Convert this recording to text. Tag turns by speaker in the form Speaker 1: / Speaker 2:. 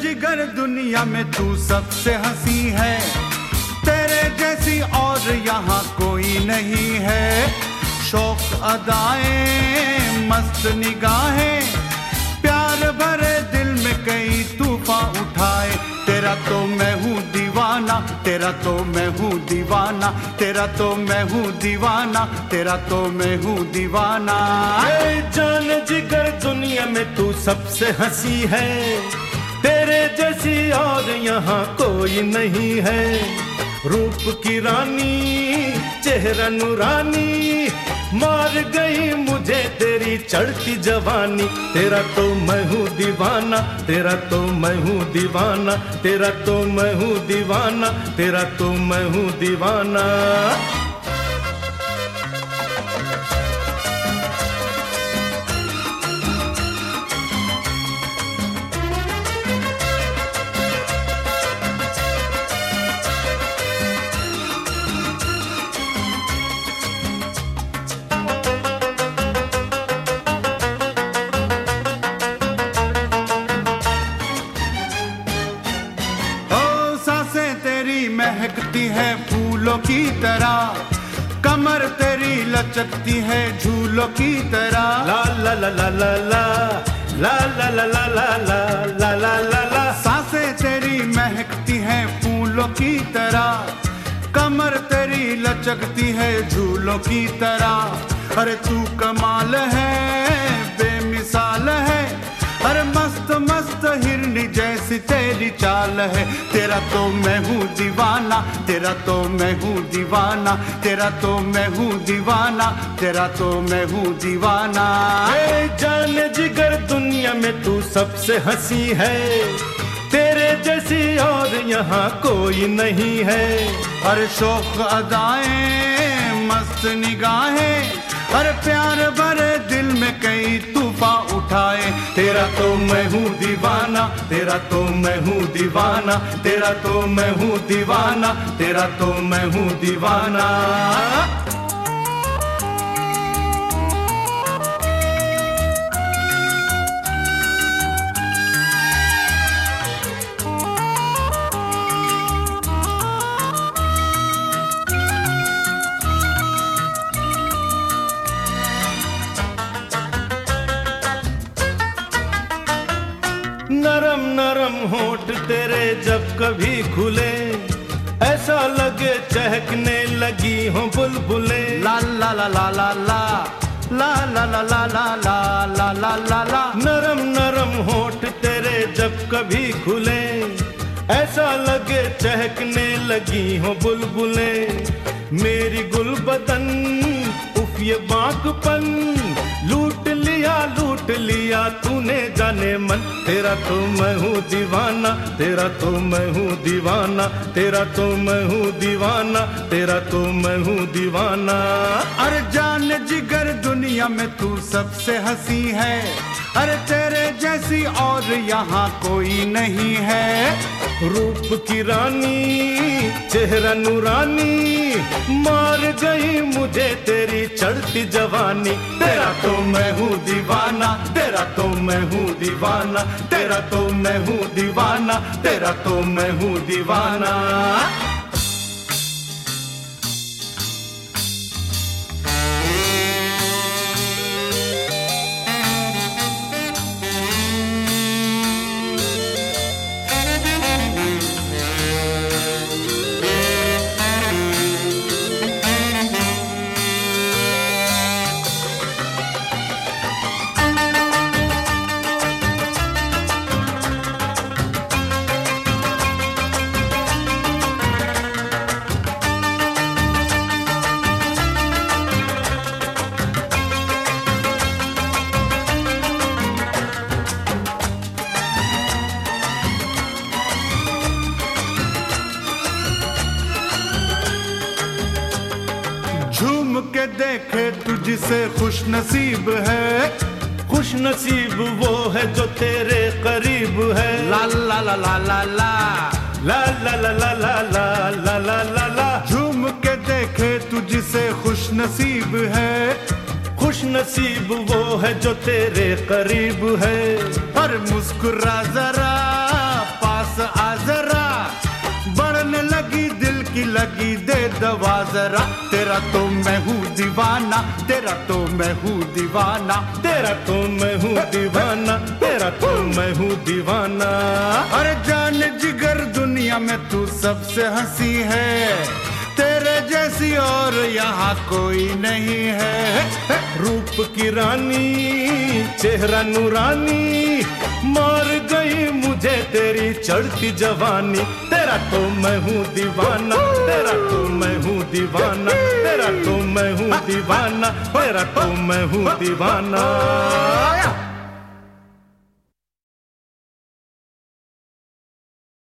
Speaker 1: जिगर दुनिया में तू सबसे हँसी है। तेरे जैसी और यहाँ कोई नहीं है। शौक अदाए, मस्त निगाहें, प्यार भरे दिल में कई तूफ़ान उठाए। तेरा तो मैं हूँ दीवाना, तेरा तो मैं हूँ दीवाना, तेरा तो मैं हूँ दीवाना, तेरा तो मैं हूँ दीवाना।
Speaker 2: जान जिगर दुनिया में तू सबसे हँसी है, तेरे जैसी और यहाँ कोई नहीं है। रूप की रानी चेहरा नूरानी, मार गई मुझे तेरी चढ़ती जवानी। तेरा तो मैं हूँ दीवाना, तेरा तो मैं हूँ दीवाना, तेरा तो मैं हूँ दीवाना, तेरा तो मैं हूँ दीवाना।
Speaker 1: महकती है फूलों की तरह कमर तेरी लचकती है झूलों की तरह
Speaker 2: ला ला ला ला ला ला ला ला ला ला ला ला ला ला ला ला
Speaker 1: साँसें तेरी महकती है फूलों की तरह कमर तेरी लचकती है झूलों की तरह अरे तू कमाल है तेरी चाल है। तेरा तो मैं हूँ दीवाना, तेरा तो मैं हूँ दीवाना, तेरा तो मैं हूँ दीवाना, तेरा तो मैं हूँ दीवाना।
Speaker 2: जान जिगर दुनिया में तू सबसे हँसी है। तेरे जैसी और यहाँ कोई नहीं है।
Speaker 1: हर शौक अदाएँ, मस्त निगाहें, हर प्यार भरे दिल में कई तूफा उठाए,
Speaker 2: तेरा तो मैं हूँ दीवाना, तेरा तो मैं हूँ दीवाना, तेरा तो मैं हूँ दीवाना, तेरा तो मैं हूँ दीवाना। नरम होठ तेरे जब कभी खुले ऐसा लगे चहकने लगी हो बुलबुले
Speaker 1: ला ला ला ला ला ला ला ला ला ला ला ला ला ला ला ला
Speaker 2: नरम नरम होठ तेरे जब कभी खुले ऐसा लगे चहकने लगी हो बुलबुले मेरी गुलबदन उफ ये बाकपन लूट लिया लूट लिया तूने जाने मन। तेरा तो मैं हूँ दीवाना, तेरा तो मैं हूँ दीवाना, तेरा तो मैं हूँ दीवाना, तेरा तो मैं हूँ दीवाना।
Speaker 1: अरे जान जिगर दुनिया में तू सबसे हँसी है। अरे तेरे जैसी और यहाँ कोई नहीं है।
Speaker 2: रूप की रानी, चेहरा नूरानी, मार गई मुझे तेरी चढ़ती जवानी। तेरा तो मैं हूँ दीवाना, तेरा तो मैं हूँ दीवाना, तेरा तो मैं हूँ दीवाना, तेरा तो मैं हूँ दीवाना।
Speaker 1: झूम के देखे तुझसे खुश नसीब है
Speaker 2: खुश नसीब वो है जो तेरे करीब है
Speaker 1: ला ला ला ला ला ला
Speaker 2: ला ला ला ला ला ला ला ला ला ला
Speaker 1: झूम के देखे तुझसे खुश नसीब है
Speaker 2: खुश नसीब वो है जो तेरे करीब है
Speaker 1: पर मुस्कुरा जरा पास आ जरा बढ़ने लगी दिल की लगी दे दवा जरा तेरा तो मैं हूँ दीवाना, तेरा तो मैं हूँ दीवाना,
Speaker 2: तेरा तो मैं हूँ दीवाना, तेरा तो मैं हूँ दीवाना।
Speaker 1: अरे जान जिगर दुनिया में तू सबसे हँसी है, तेरे जैसी और यहाँ कोई नहीं है।
Speaker 2: रूप की रानी, चेहरा नूरानी, मार गई मुझे तेरी चढ़ती जवानी। तेरा तो मैं हूँ दीवाना, तेरा तो मैं हूँ दीवाना। तेरा तो मैं हूँ दीवाना तेरा तो मैं हूँ दीवाना